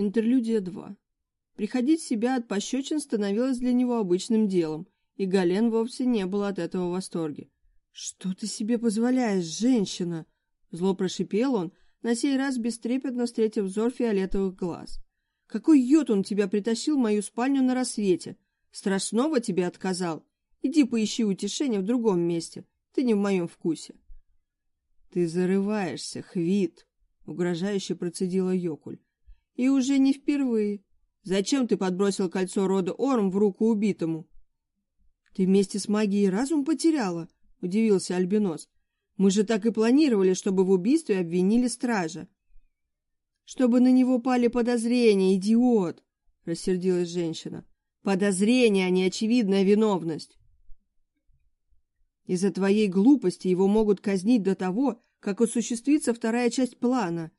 Интерлюдия 2. Приходить в себя от пощечин становилось для него обычным делом, и Гален вовсе не был от этого в восторге. «Что ты себе позволяешь, женщина?» Зло прошипел он, на сей раз бестрепетно встретив взор фиолетовых глаз. «Какой йод он тебя притащил в мою спальню на рассвете? Страшного тебе отказал? Иди поищи утешение в другом месте, ты не в моем вкусе». «Ты зарываешься, Хвит!» — угрожающе процедила Йокуль. И уже не впервые. Зачем ты подбросил кольцо рода Орм в руку убитому? Ты вместе с магией разум потеряла, удивился Альбинос. Мы же так и планировали, чтобы в убийстве обвинили стража. Чтобы на него пали подозрения, идиот, рассердилась женщина. Подозрение, а не очевидная виновность. Из-за твоей глупости его могут казнить до того, как осуществится вторая часть плана.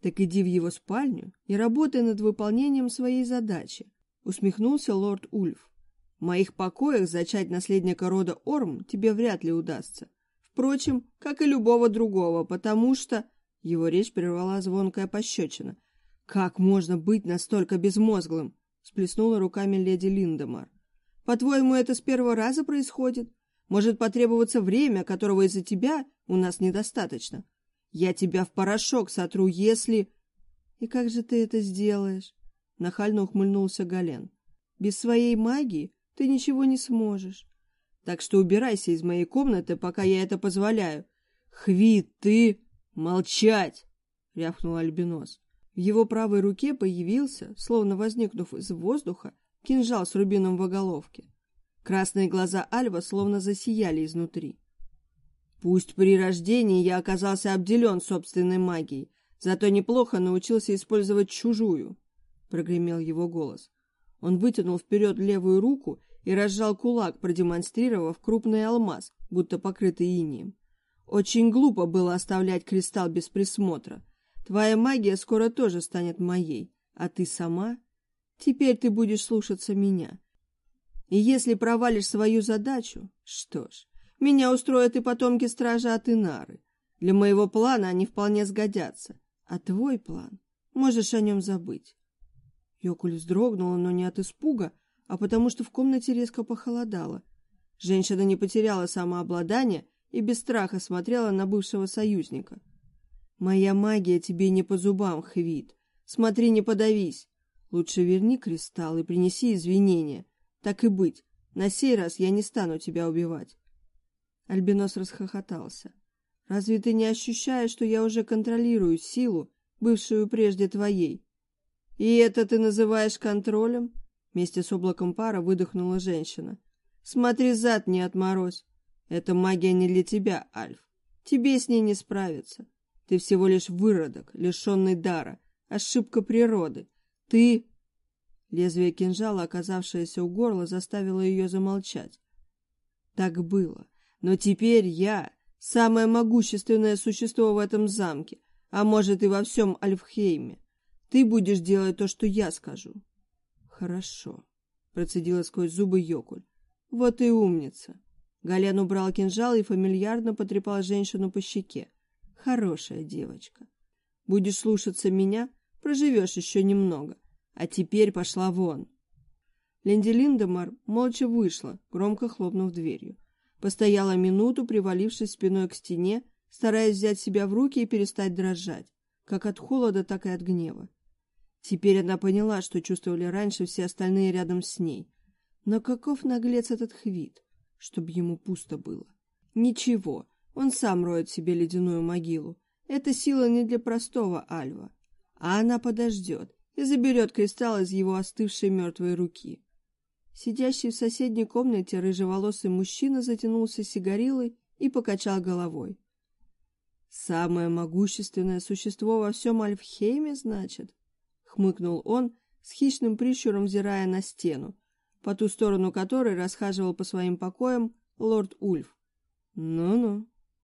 Так иди в его спальню и работай над выполнением своей задачи, усмехнулся лорд Ульф. В моих покоях зачать наследника рода Орм тебе вряд ли удастся. Впрочем, как и любого другого, потому что... Его речь прервала звонкая пощечина. «Как можно быть настолько безмозглым?» — сплеснула руками леди Линдемар. «По-твоему, это с первого раза происходит? Может потребоваться время, которого из-за тебя у нас недостаточно. Я тебя в порошок сотру, если... И как же ты это сделаешь? Нахально ухмыльнулся Гален. Без своей магии ты ничего не сможешь. Так что убирайся из моей комнаты, пока я это позволяю. Хвит, ты... Молчать! рявкнул Альбинос. В его правой руке появился, словно возникнув из воздуха, кинжал с рубином в оголовке. Красные глаза Альва словно засияли изнутри. Пусть при рождении я оказался обделен собственной магией, зато неплохо научился использовать чужую, — прогремел его голос. Он вытянул вперед левую руку и разжал кулак, продемонстрировав крупный алмаз, будто покрытый инием. Очень глупо было оставлять кристалл без присмотра. Твоя магия скоро тоже станет моей, а ты сама? Теперь ты будешь слушаться меня. И если провалишь свою задачу, что ж, меня устроят и потомки стража от Инары. Для моего плана они вполне сгодятся. А твой план? Можешь о нем забыть. Йокуль вздрогнула, но не от испуга, а потому что в комнате резко похолодало. Женщина не потеряла самообладание и без страха смотрела на бывшего союзника. «Моя магия тебе не по зубам, Хвит. Смотри, не подавись. Лучше верни кристалл и принеси извинения. Так и быть, на сей раз я не стану тебя убивать. Альбинос расхохотался. «Разве ты не ощущаешь, что я уже контролирую силу, бывшую прежде твоей?» «И это ты называешь контролем?» Вместе с облаком пара выдохнула женщина. «Смотри зад, не отморозь. Эта магия не для тебя, Альф. Тебе с ней не справиться. Ты всего лишь выродок, лишенный дара, ошибка природы. Ты...» Лезвие кинжала, оказавшееся у горла, заставило ее замолчать. Так было. Но теперь я самое могущественное существо в этом замке, а может и во всем Альфхейме. Ты будешь делать то, что я скажу. Хорошо, процедила сквозь зубы Йокуль. Вот и умница. Галян убрал кинжал и фамильярно потрепал женщину по щеке. Хорошая девочка. Будешь слушаться меня, проживешь еще немного. А теперь пошла вон. Ленди Линдемар молча вышла, громко хлопнув дверью. Постояла минуту, привалившись спиной к стене, стараясь взять себя в руки и перестать дрожать, как от холода, так и от гнева. Теперь она поняла, что чувствовали раньше все остальные рядом с ней. Но каков наглец этот хвит, чтобы ему пусто было? Ничего, он сам роет себе ледяную могилу. Эта сила не для простого Альва. А она подождет и заберет кристалл из его остывшей мертвой руки. Сидящий в соседней комнате рыжеволосый мужчина затянулся сигарилой и покачал головой. «Самое могущественное существо во всем Альфхейме, значит?» — хмыкнул он, с хищным прищуром взирая на стену, по ту сторону которой расхаживал по своим покоям лорд Ульф. «Ну-ну».